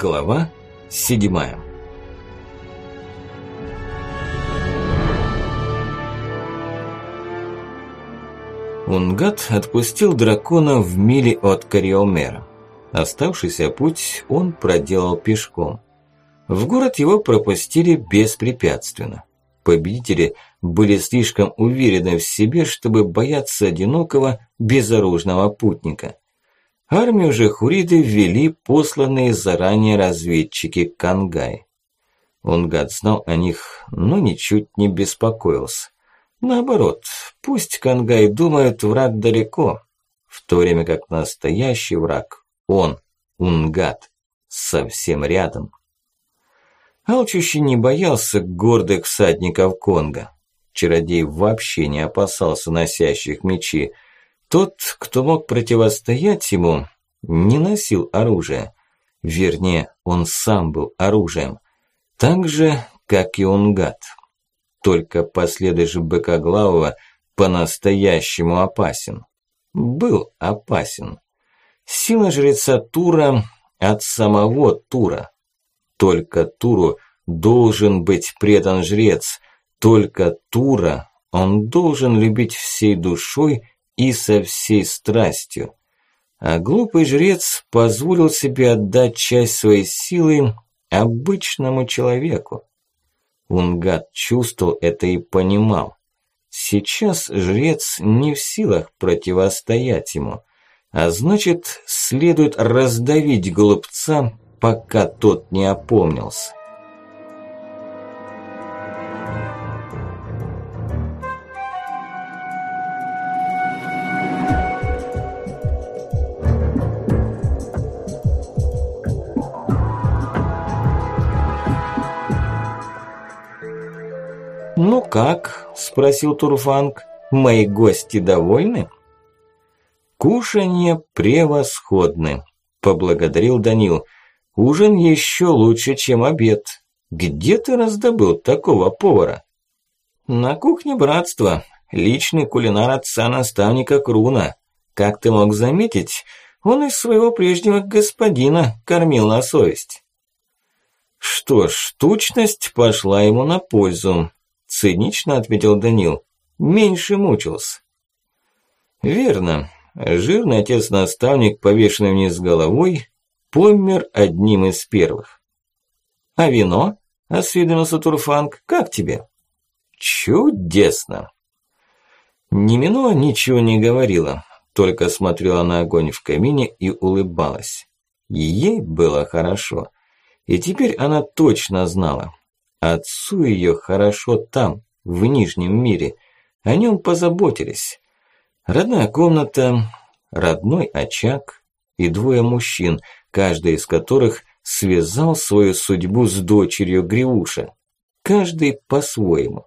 Глава седьмая Унгат отпустил дракона в миле от Кариомера. Оставшийся путь он проделал пешком. В город его пропустили беспрепятственно. Победители были слишком уверены в себе, чтобы бояться одинокого, безоружного путника. Армию же хуриды ввели посланные заранее разведчики Кангай. Унгат знал о них, но ничуть не беспокоился. Наоборот, пусть Кангай думает, враг далеко, в то время как настоящий враг, он, Унгат, совсем рядом. Алчущий не боялся гордых всадников Конга. Чародей вообще не опасался носящих мечи. Тот, кто мог противостоять ему, не носил оружия. Вернее, он сам был оружием. Так же, как и Унгат. Только последующий Быкоглавого по-настоящему опасен. Был опасен. Сила жреца Тура от самого Тура. Только Туру должен быть предан жрец. Только Тура он должен любить всей душой и со всей страстью. А глупый жрец позволил себе отдать часть своей силы обычному человеку. Унгат чувствовал это и понимал. Сейчас жрец не в силах противостоять ему, а значит, следует раздавить глупца, пока тот не опомнился. «Ну как?» – спросил Турфанг. «Мои гости довольны?» «Кушанье превосходны», – поблагодарил Данил. «Ужин еще лучше, чем обед. Где ты раздобыл такого повара?» «На кухне братства. Личный кулинар отца-наставника Круна. Как ты мог заметить, он из своего прежнего господина кормил на совесть». Что ж, тучность пошла ему на пользу. Цинично отметил Данил. Меньше мучился. Верно. Жирный отец-наставник, повешенный вниз головой, помер одним из первых. А вино? Осведомился Турфанг. Как тебе? Чудесно. Немино ничего не говорила, только смотрела на огонь в камине и улыбалась. Ей было хорошо. И теперь она точно знала, Отцу ее хорошо там, в Нижнем мире. О нем позаботились. Родная комната, родной очаг и двое мужчин, каждый из которых связал свою судьбу с дочерью Гриуша. Каждый по-своему.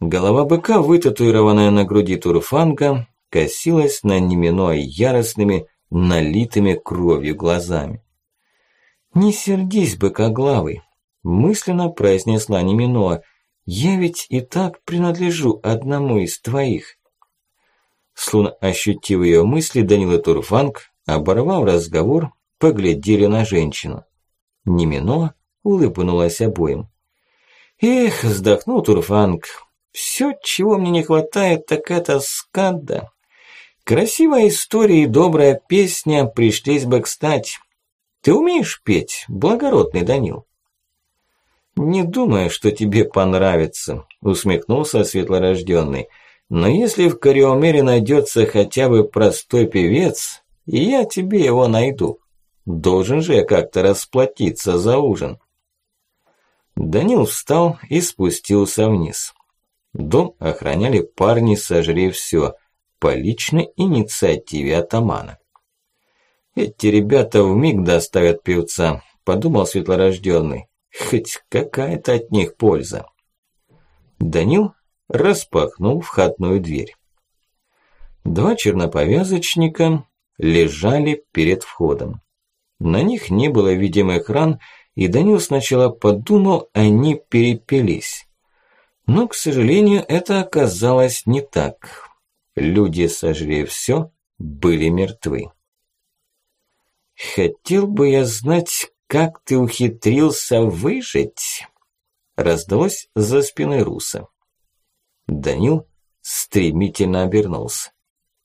Голова быка, вытатуированная на груди Турфанга, косилась на Немино яростными, налитыми кровью глазами. «Не сердись, быкоглавый», Мысленно произнесла Неминоа. «Я ведь и так принадлежу одному из твоих». Словно ощутив ее мысли, Данила Турфанг, оборвав разговор, поглядели на женщину. Неминоа улыбнулась обоим. «Эх, вздохнул Турфанг, все, чего мне не хватает, так это сканда. Красивая история и добрая песня пришлись бы кстати. Ты умеешь петь, благородный Данил?» «Не думаю, что тебе понравится», – усмехнулся светлорожденный. «Но если в Кариомере найдется хотя бы простой певец, я тебе его найду. Должен же я как-то расплатиться за ужин». Данил встал и спустился вниз. Дом охраняли парни «Сожри все» по личной инициативе атамана. «Эти ребята вмиг доставят певца», – подумал светлорожденный. Хоть какая-то от них польза. Данил распахнул входную дверь. Два черноповязочника лежали перед входом. На них не было видимых ран, и Данил сначала подумал, они перепились. Но, к сожалению, это оказалось не так. Люди, сожри все, были мертвы. Хотел бы я знать, как ты ухитрился выжить?» Раздалось за спиной Руса. Данил стремительно обернулся.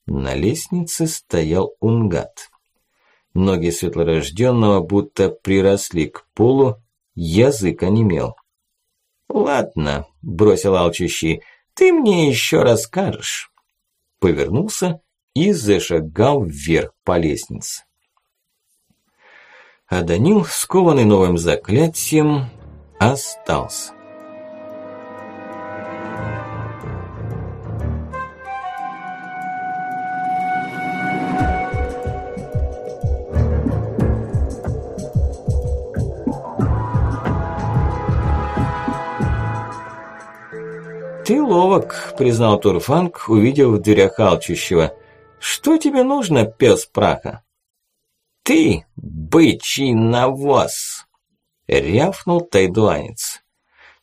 На лестнице стоял Унгат. Ноги светлорожденного будто приросли к полу, язык онемел. «Ладно», – бросил алчущий, – «ты мне еще расскажешь». Повернулся и зашагал вверх по лестнице. А Данил, скованный новым заклятием, остался. «Ты ловок», – признал Турфанг, увидев в дверях алчущего. «Что тебе нужно, пес праха?» «Ты, бычий навоз!» – рявкнул тайдуанец.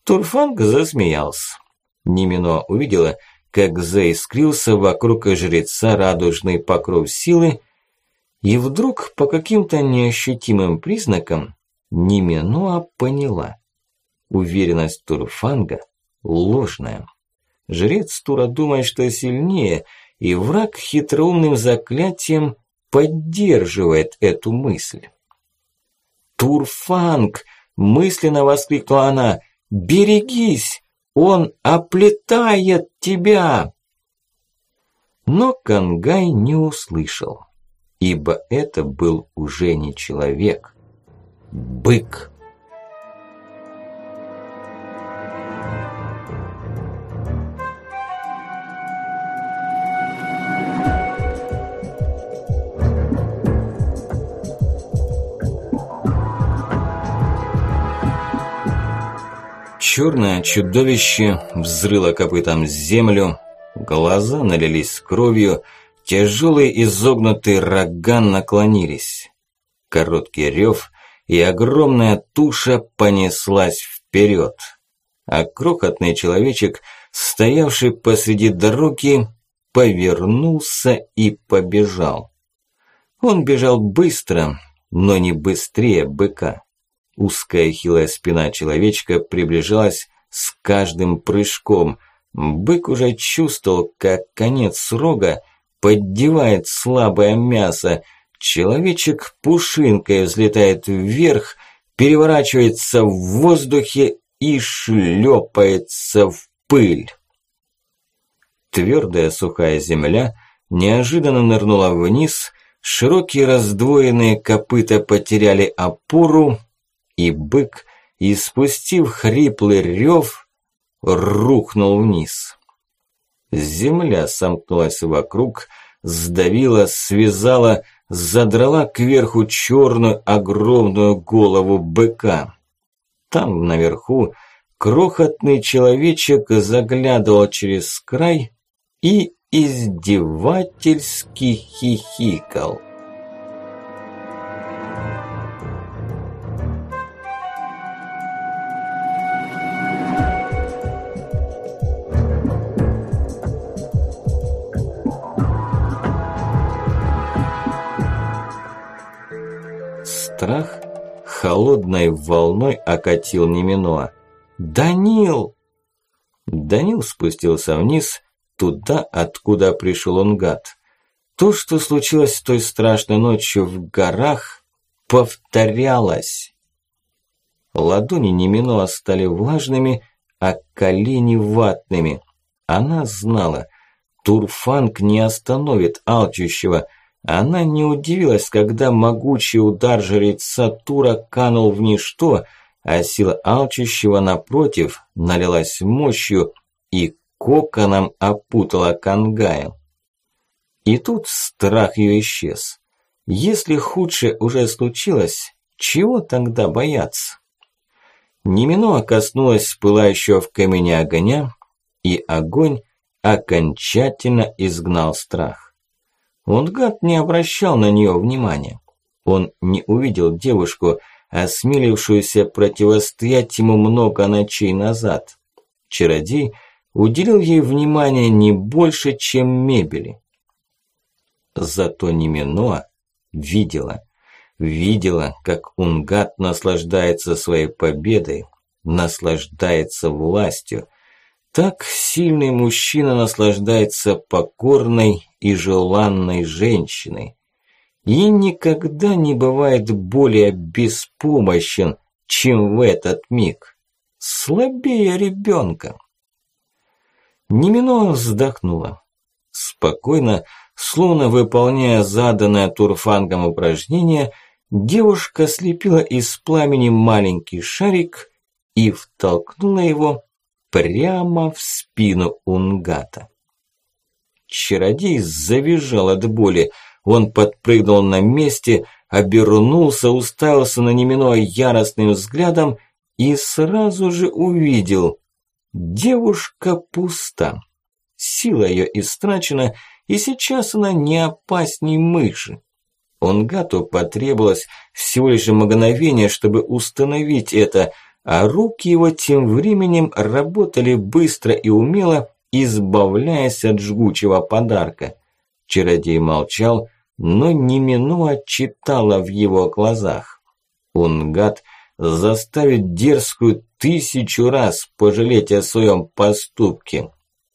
Турфанг засмеялся. Нимино увидела, как заискрился вокруг жреца радужный покров силы, и вдруг по каким-то неощутимым признакам Ниминоа поняла. Уверенность Турфанга ложная. Жрец Тура думает, что сильнее, и враг хитроумным заклятием поддерживает эту мысль. «Турфанг!» – мысленно воскликнула она. «Берегись! Он оплетает тебя!» Но Кангай не услышал, ибо это был уже не человек. Бык. Черное чудовище взрыло копытом землю, глаза налились кровью, тяжелые изогнутые рога наклонились. Короткий рев, и огромная туша понеслась вперед. А крохотный человечек, стоявший посреди дороги, повернулся и побежал. Он бежал быстро, но не быстрее быка. Узкая хилая спина человечка приближалась с каждым прыжком. Бык уже чувствовал, как конец рога поддевает слабое мясо. Человечек пушинкой взлетает вверх, переворачивается в воздухе и шлепается в пыль. Твердая сухая земля неожиданно нырнула вниз, широкие раздвоенные копыта потеряли опору, и бык, испустив хриплый рев, рухнул вниз. Земля сомкнулась вокруг, сдавила, связала, задрала кверху черную огромную голову быка. Там, наверху, крохотный человечек заглядывал через край и издевательски хихикал. Волной окатил Неминоа. «Данил!» Данил спустился вниз, туда, откуда пришел он гад. То, что случилось той страшной ночью в горах, повторялось. Ладони Неминоа стали влажными, а колени ватными. Она знала, Турфанг не остановит алчущего – она не удивилась, когда могучий удар жреца Тура канул в ничто, а сила алчущего напротив налилась мощью и коконом опутала Кангая. И тут страх ее исчез. Если худшее уже случилось, чего тогда бояться? Немино коснулась пылающего в камине огня, и огонь окончательно изгнал страх. Он, не обращал на нее внимания. Он не увидел девушку, осмелившуюся противостоять ему много ночей назад. Чародей уделил ей внимания не больше, чем мебели. Зато Неминоа видела. видела, как Унгат наслаждается своей победой, наслаждается властью. Так сильный мужчина наслаждается покорной и желанной женщиной. И никогда не бывает более беспомощен, чем в этот миг. Слабее ребенка. Немино вздохнула. Спокойно, словно выполняя заданное турфангом упражнение, девушка слепила из пламени маленький шарик и втолкнула его прямо в спину Унгата. Чародей завизжал от боли. Он подпрыгнул на месте, обернулся, уставился на Немино яростным взглядом и сразу же увидел. Девушка пуста. Сила ее истрачена, и сейчас она не опасней мыши. Онгату потребовалось всего лишь мгновение, чтобы установить это, а руки его тем временем работали быстро и умело, избавляясь от жгучего подарка. Чародей молчал, но неминуя читала в его глазах. Унгат заставит дерзкую тысячу раз пожалеть о своем поступке.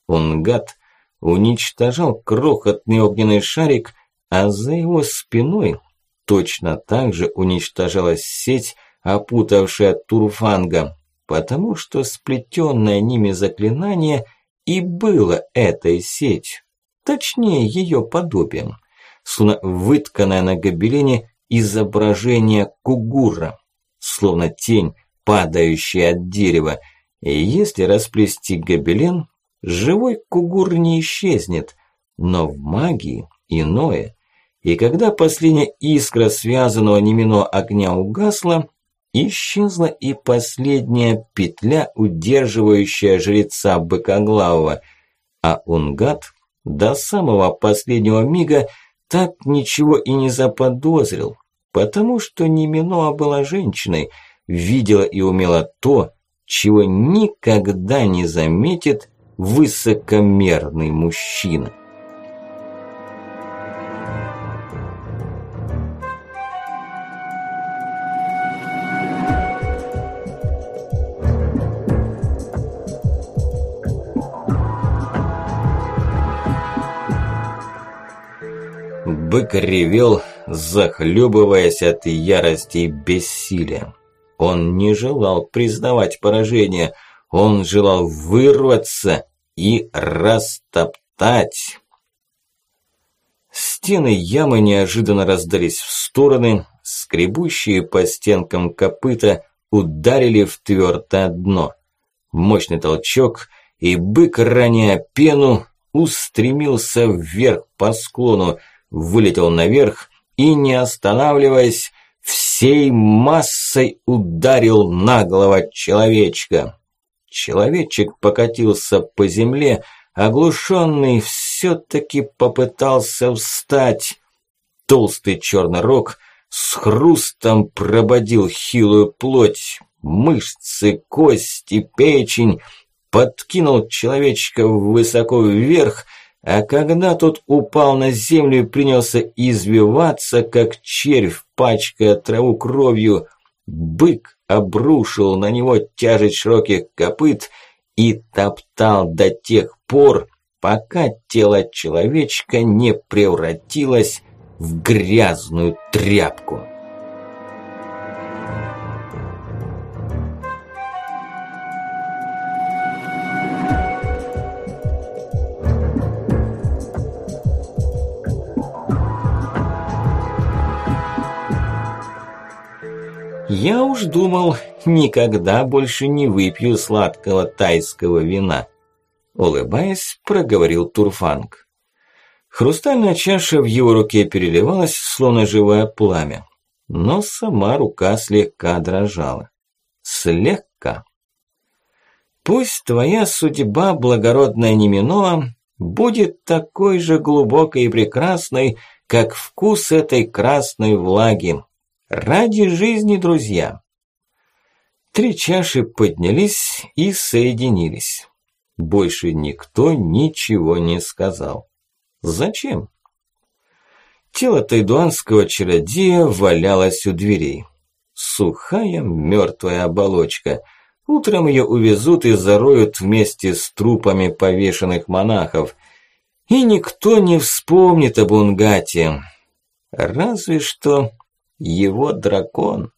Унгат уничтожал крохотный огненный шарик, а за его спиной точно так же уничтожалась сеть, опутавшая Турфанга, потому что сплетенное ними заклинание и было этой сетью, точнее ее подобием, словно вытканное на гобелене изображение кугура, словно тень, падающая от дерева, и если расплести гобелен, живой кугур не исчезнет, но в магии иное. И когда последняя искра связанного немино огня угасла, исчезла и последняя петля, удерживающая жреца быкоглавого, а Унгат до самого последнего мига так ничего и не заподозрил, потому что Неминоа была женщиной, видела и умела то, чего никогда не заметит высокомерный мужчина. Бык ревел, захлебываясь от ярости и бессилия. Он не желал признавать поражение, он желал вырваться и растоптать. Стены ямы неожиданно раздались в стороны, скребущие по стенкам копыта ударили в твердое дно. Мощный толчок, и бык, роняя пену, устремился вверх по склону, вылетел наверх и, не останавливаясь, всей массой ударил наглого человечка. Человечек покатился по земле, оглушенный все-таки попытался встать. Толстый черный рог с хрустом прободил хилую плоть, мышцы, кости, печень, подкинул человечка высоко вверх – а когда тот упал на землю и принялся извиваться, как червь, пачкая траву кровью, бык обрушил на него тяжесть широких копыт и топтал до тех пор, пока тело человечка не превратилось в грязную тряпку. Я уж думал, никогда больше не выпью сладкого тайского вина. Улыбаясь, проговорил Турфанг. Хрустальная чаша в его руке переливалась, словно живое пламя. Но сама рука слегка дрожала. Слегка. Пусть твоя судьба, благородная Неминоа, будет такой же глубокой и прекрасной, как вкус этой красной влаги, Ради жизни, друзья. Три чаши поднялись и соединились. Больше никто ничего не сказал. Зачем? Тело тайдуанского чародея валялось у дверей. Сухая мертвая оболочка. Утром ее увезут и зароют вместе с трупами повешенных монахов. И никто не вспомнит об Унгате. Разве что его дракон.